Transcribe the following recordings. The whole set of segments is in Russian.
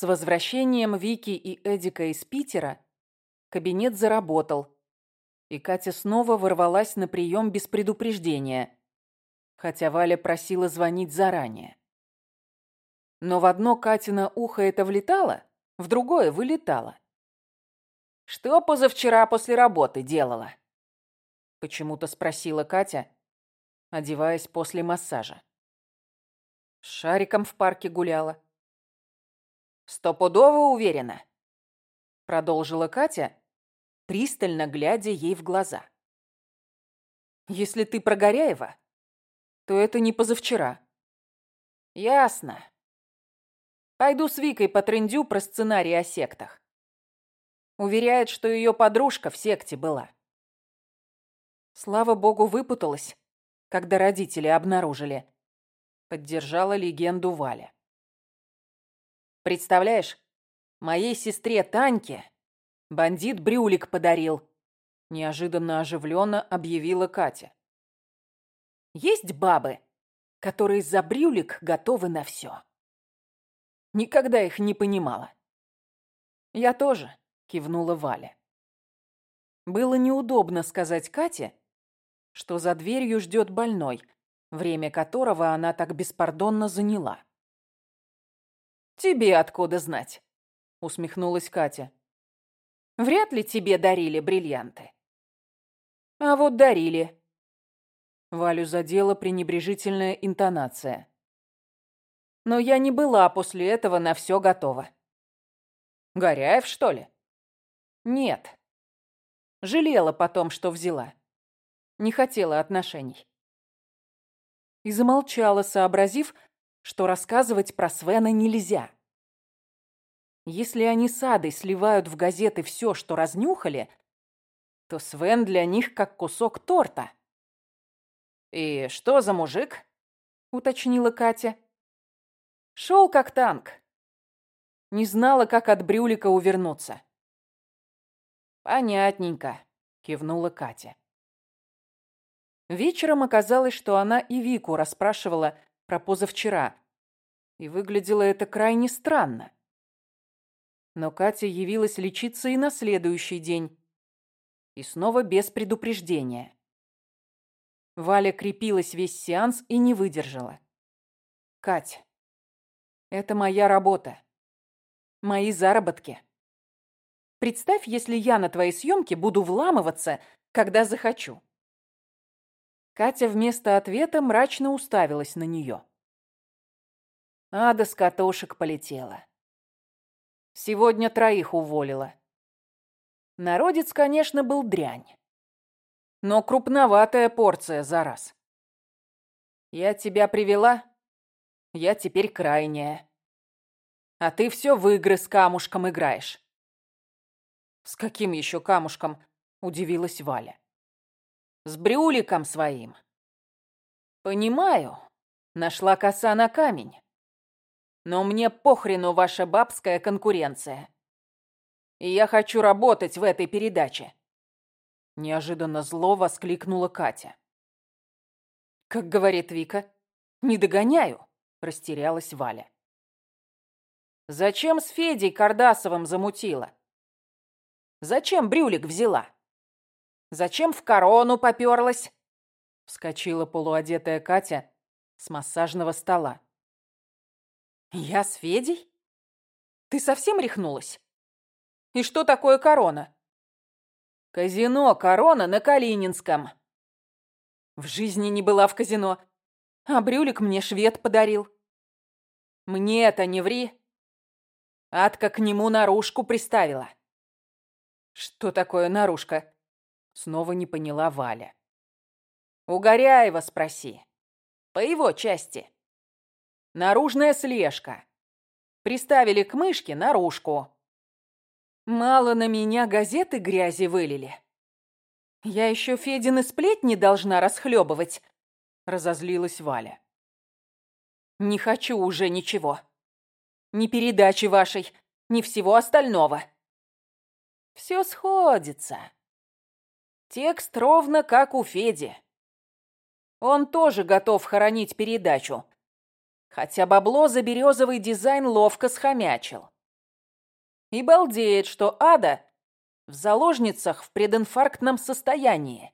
С возвращением Вики и Эдика из Питера кабинет заработал, и Катя снова ворвалась на прием без предупреждения, хотя Валя просила звонить заранее. Но в одно Катина ухо это влетало, в другое вылетало. «Что позавчера после работы делала?» Почему-то спросила Катя, одеваясь после массажа. С шариком в парке гуляла. «Стопудово уверена?» Продолжила Катя, пристально глядя ей в глаза. «Если ты про Горяева, то это не позавчера». «Ясно. Пойду с Викой потрындю про сценарий о сектах. Уверяет, что ее подружка в секте была. Слава богу, выпуталась, когда родители обнаружили. Поддержала легенду Валя. Представляешь, моей сестре Таньке бандит брюлик подарил. Неожиданно оживленно объявила Катя. Есть бабы, которые за брюлик готовы на все. Никогда их не понимала. Я тоже кивнула Валя. Было неудобно сказать Кате, что за дверью ждет больной, время которого она так беспардонно заняла. «Тебе откуда знать?» — усмехнулась Катя. «Вряд ли тебе дарили бриллианты». «А вот дарили». Валю задела пренебрежительная интонация. «Но я не была после этого на все готова». «Горяев, что ли?» Нет. Жалела потом, что взяла. Не хотела отношений. И замолчала, сообразив, что рассказывать про Свена нельзя. Если они с Адой сливают в газеты все, что разнюхали, то Свен для них как кусок торта. «И что за мужик?» — уточнила Катя. «Шел как танк. Не знала, как от брюлика увернуться. «Понятненько», — кивнула Катя. Вечером оказалось, что она и Вику расспрашивала про позавчера, и выглядело это крайне странно. Но Катя явилась лечиться и на следующий день, и снова без предупреждения. Валя крепилась весь сеанс и не выдержала. «Кать, это моя работа, мои заработки». Представь, если я на твои съемки буду вламываться, когда захочу. Катя вместо ответа мрачно уставилась на нее. Ада с катушек полетела. Сегодня троих уволила. Народец, конечно, был дрянь. Но крупноватая порция за раз. Я тебя привела, я теперь крайняя. А ты все в игры с камушком играешь. «С каким еще камушком?» – удивилась Валя. «С брюликом своим». «Понимаю. Нашла коса на камень. Но мне похрену ваша бабская конкуренция. И я хочу работать в этой передаче». Неожиданно зло воскликнула Катя. «Как говорит Вика, не догоняю», – растерялась Валя. «Зачем с Федей Кардасовым замутила?» Зачем брюлик взяла? Зачем в корону попёрлась?» Вскочила полуодетая Катя с массажного стола. «Я с Федей? Ты совсем рехнулась? И что такое корона?» «Казино «Корона» на Калининском». В жизни не была в казино, а брюлик мне швед подарил. Мне это не ври. Адка к нему наружку приставила. «Что такое наружка?» Снова не поняла Валя. «У Горяева спроси. По его части. Наружная слежка. Приставили к мышке наружку. Мало на меня газеты грязи вылили. Я еще Федины сплетни должна расхлебывать», разозлилась Валя. «Не хочу уже ничего. Ни передачи вашей, ни всего остального. Все сходится. Текст ровно как у Феди. Он тоже готов хоронить передачу. Хотя бабло за березовый дизайн ловко схомячил. и балдеет, что Ада в заложницах в прединфарктном состоянии.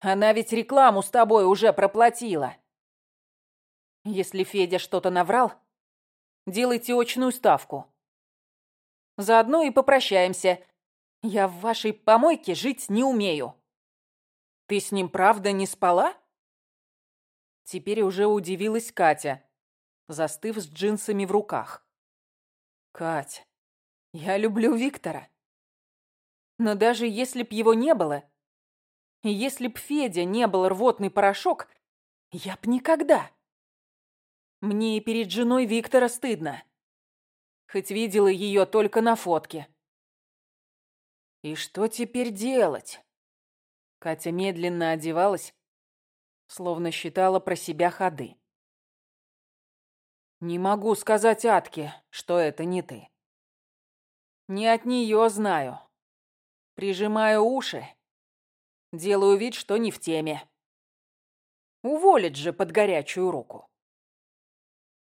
Она ведь рекламу с тобой уже проплатила. Если Федя что-то наврал, делайте очную ставку. Заодно и попрощаемся. Я в вашей помойке жить не умею. Ты с ним правда не спала? Теперь уже удивилась Катя, застыв с джинсами в руках. Кать, я люблю Виктора. Но даже если б его не было, если б Федя не был рвотный порошок, я б никогда. Мне и перед женой Виктора стыдно. Хоть видела ее только на фотке. И что теперь делать? Катя медленно одевалась, словно считала про себя ходы. Не могу сказать Атке, что это не ты. Не от нее знаю. Прижимаю уши, делаю вид, что не в теме. Уволить же под горячую руку.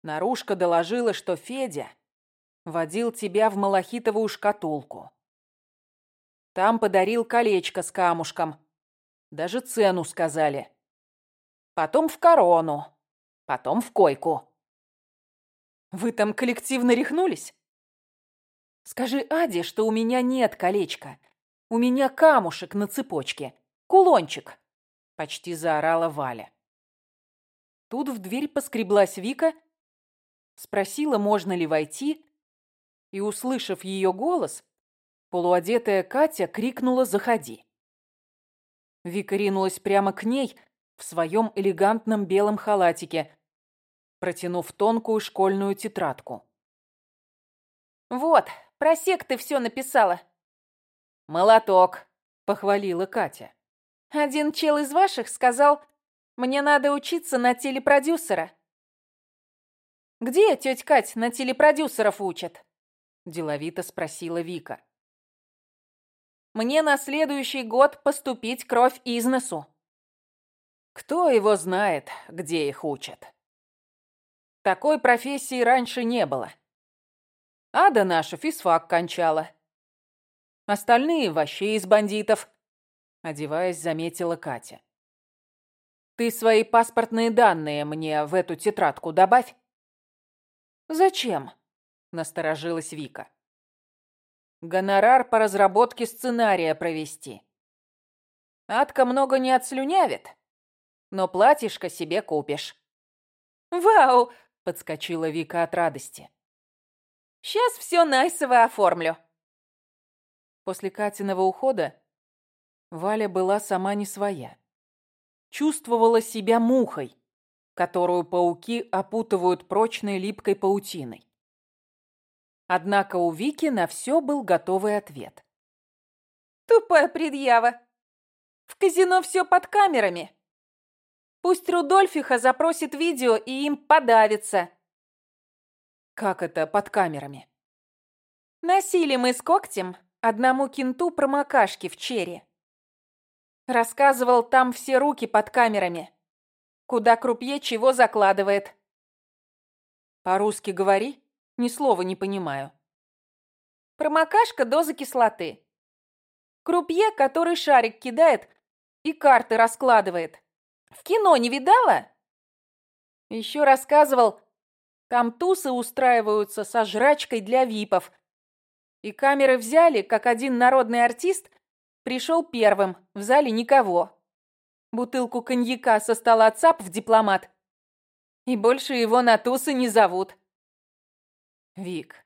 Нарушка доложила, что Федя водил тебя в малахитовую шкатулку. Там подарил колечко с камушком. Даже цену сказали. Потом в корону. Потом в койку. Вы там коллективно рехнулись? Скажи Аде, что у меня нет колечка. У меня камушек на цепочке. Кулончик. Почти заорала Валя. Тут в дверь поскреблась Вика спросила, можно ли войти, и, услышав ее голос, полуодетая Катя крикнула «Заходи!». Вика ринулась прямо к ней в своем элегантном белом халатике, протянув тонкую школьную тетрадку. «Вот, про секты все написала». «Молоток», — похвалила Катя. «Один чел из ваших сказал, мне надо учиться на телепродюсера. «Где, тетя Кать, на телепродюсеров учат?» – деловито спросила Вика. «Мне на следующий год поступить кровь из носу». «Кто его знает, где их учат?» Такой профессии раньше не было. Ада наша физфак кончала. Остальные вообще из бандитов, одеваясь, заметила Катя. Ты свои паспортные данные мне в эту тетрадку добавь. «Зачем?» – насторожилась Вика. «Гонорар по разработке сценария провести. Адка много не отслюнявит, но платьишко себе купишь». «Вау!» – подскочила Вика от радости. «Сейчас все найсово оформлю». После Катиного ухода Валя была сама не своя. Чувствовала себя мухой, которую пауки опутывают прочной липкой паутиной. Однако у Вики на все был готовый ответ. «Тупая предъява! В казино все под камерами. Пусть Рудольфиха запросит видео и им подавится». «Как это под камерами?» «Носили мы с когтем одному кенту промокашки в чере. Рассказывал, там все руки под камерами. Куда крупье чего закладывает. По-русски говори, ни слова не понимаю. Промокашка доза кислоты. Крупье, который шарик кидает и карты раскладывает. В кино не видала? Еще рассказывал, там тусы устраиваются со жрачкой для випов. И камеры взяли, как один народный артист пришел первым, в зале никого бутылку коньяка со стола ЦАП в дипломат. И больше его на тусы не зовут. Вик,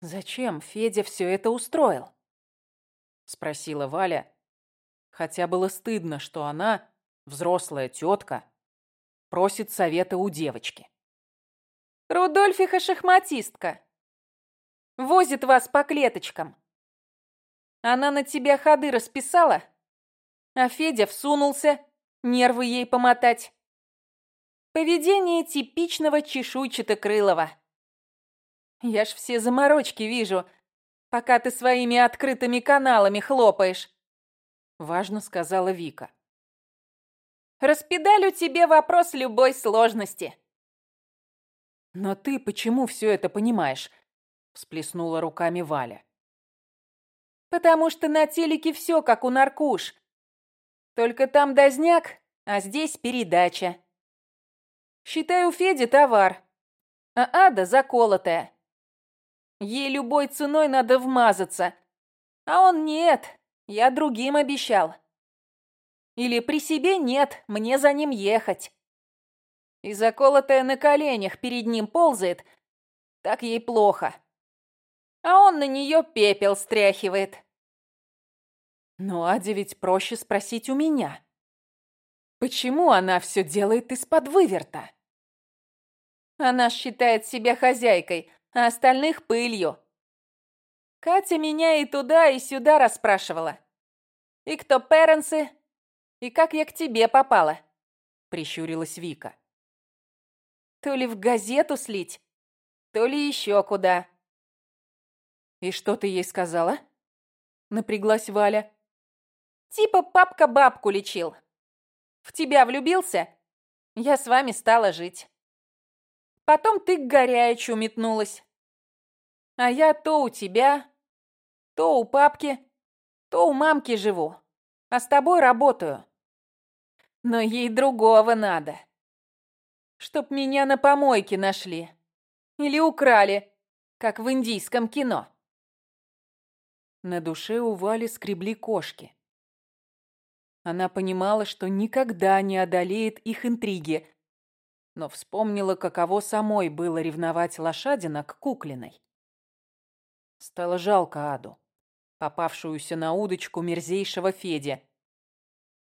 зачем Федя все это устроил? Спросила Валя, хотя было стыдно, что она, взрослая тетка, просит совета у девочки. Рудольфиха шахматистка. Возит вас по клеточкам. Она на тебя ходы расписала, а Федя всунулся нервы ей помотать. Поведение типичного чешуйчатокрылого. Я ж все заморочки вижу, пока ты своими открытыми каналами хлопаешь. Важно сказала Вика. Распедалю тебе вопрос любой сложности. Но ты почему все это понимаешь? всплеснула руками Валя. «Потому что на телеке все как у наркуш. Только там дозняк, а здесь передача. Считай, у Феди товар, а ада заколотая. Ей любой ценой надо вмазаться, а он нет, я другим обещал. Или при себе нет, мне за ним ехать. И заколотая на коленях перед ним ползает, так ей плохо. А он на нее пепел стряхивает. Ну, Аде ведь проще спросить у меня. Почему она все делает из-под выверта? Она считает себя хозяйкой, а остальных пылью. Катя меня и туда, и сюда расспрашивала. И кто перенсы, и как я к тебе попала, прищурилась Вика. То ли в газету слить, то ли еще куда. И что ты ей сказала? Напряглась Валя. Типа папка бабку лечил. В тебя влюбился? Я с вами стала жить. Потом ты к горячу метнулась. А я то у тебя, то у папки, то у мамки живу, а с тобой работаю. Но ей другого надо. Чтоб меня на помойке нашли. Или украли, как в индийском кино. На душе у Вали скребли кошки. Она понимала, что никогда не одолеет их интриги, но вспомнила, каково самой было ревновать лошадина к куклиной. Стало жалко Аду, попавшуюся на удочку мерзейшего Феди.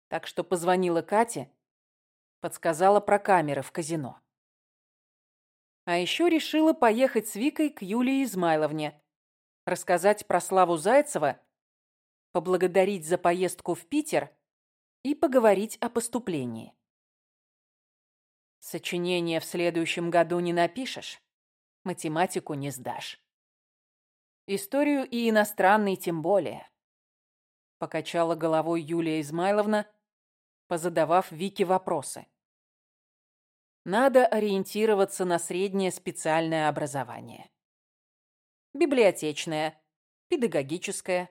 Так что позвонила Кате, подсказала про камеры в казино. А еще решила поехать с Викой к Юлии Измайловне, рассказать про Славу Зайцева, поблагодарить за поездку в Питер и поговорить о поступлении. Сочинение в следующем году не напишешь, математику не сдашь. Историю и иностранный тем более. Покачала головой Юлия Измайловна, позадавав Вике вопросы. Надо ориентироваться на среднее специальное образование. Библиотечное, педагогическое.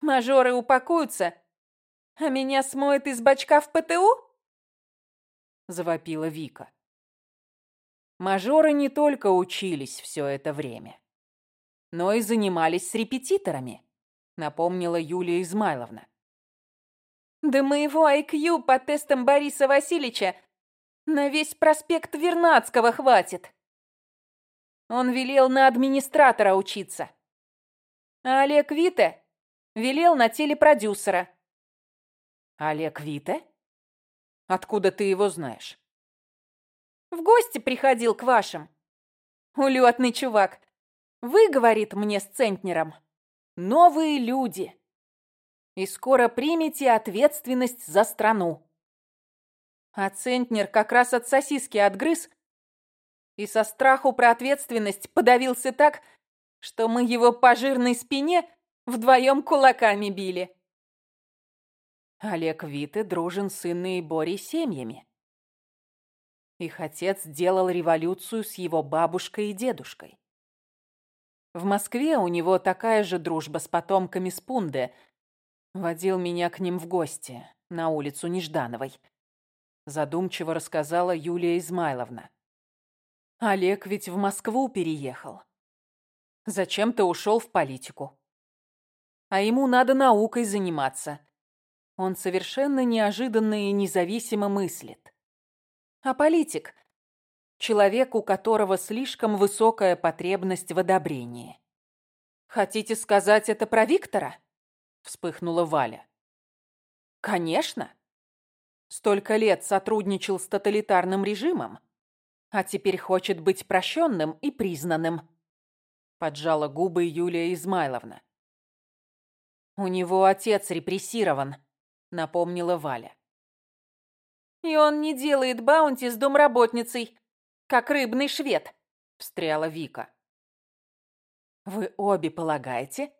Мажоры упакуются, а меня смоет из бачка в ПТУ? Завопила Вика. Мажоры не только учились все это время но и занимались с репетиторами», — напомнила Юлия Измайловна. «Да моего IQ по тестам Бориса Васильевича на весь проспект Вернадского хватит. Он велел на администратора учиться. А Олег Вите велел на телепродюсера». «Олег Вите? Откуда ты его знаешь?» «В гости приходил к вашим. Улетный чувак. Вы, говорит мне с Центнером, новые люди. И скоро примете ответственность за страну. А Центнер как раз от сосиски отгрыз и со страху про ответственность подавился так, что мы его по жирной спине вдвоем кулаками били. Олег Виты дружен с Инной и Борей семьями. Их отец делал революцию с его бабушкой и дедушкой. В Москве у него такая же дружба с потомками Спунды. Водил меня к ним в гости на улицу Неждановой. Задумчиво рассказала Юлия Измайловна. Олег ведь в Москву переехал. Зачем-то ушел в политику. А ему надо наукой заниматься. Он совершенно неожиданно и независимо мыслит. А политик Человек, у которого слишком высокая потребность в одобрении. «Хотите сказать это про Виктора?» – вспыхнула Валя. «Конечно. Столько лет сотрудничал с тоталитарным режимом, а теперь хочет быть прощенным и признанным», – поджала губы Юлия Измайловна. «У него отец репрессирован», – напомнила Валя. «И он не делает баунти с домработницей», как рыбный швед», — встряла Вика. «Вы обе полагаете,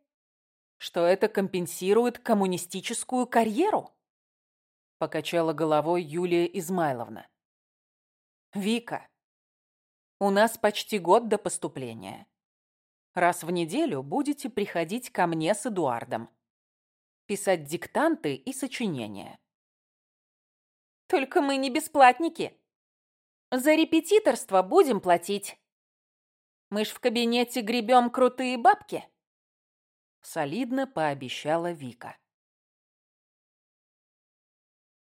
что это компенсирует коммунистическую карьеру?» Покачала головой Юлия Измайловна. «Вика, у нас почти год до поступления. Раз в неделю будете приходить ко мне с Эдуардом. Писать диктанты и сочинения. Только мы не бесплатники. За репетиторство будем платить. Мы ж в кабинете гребем крутые бабки. Солидно пообещала Вика.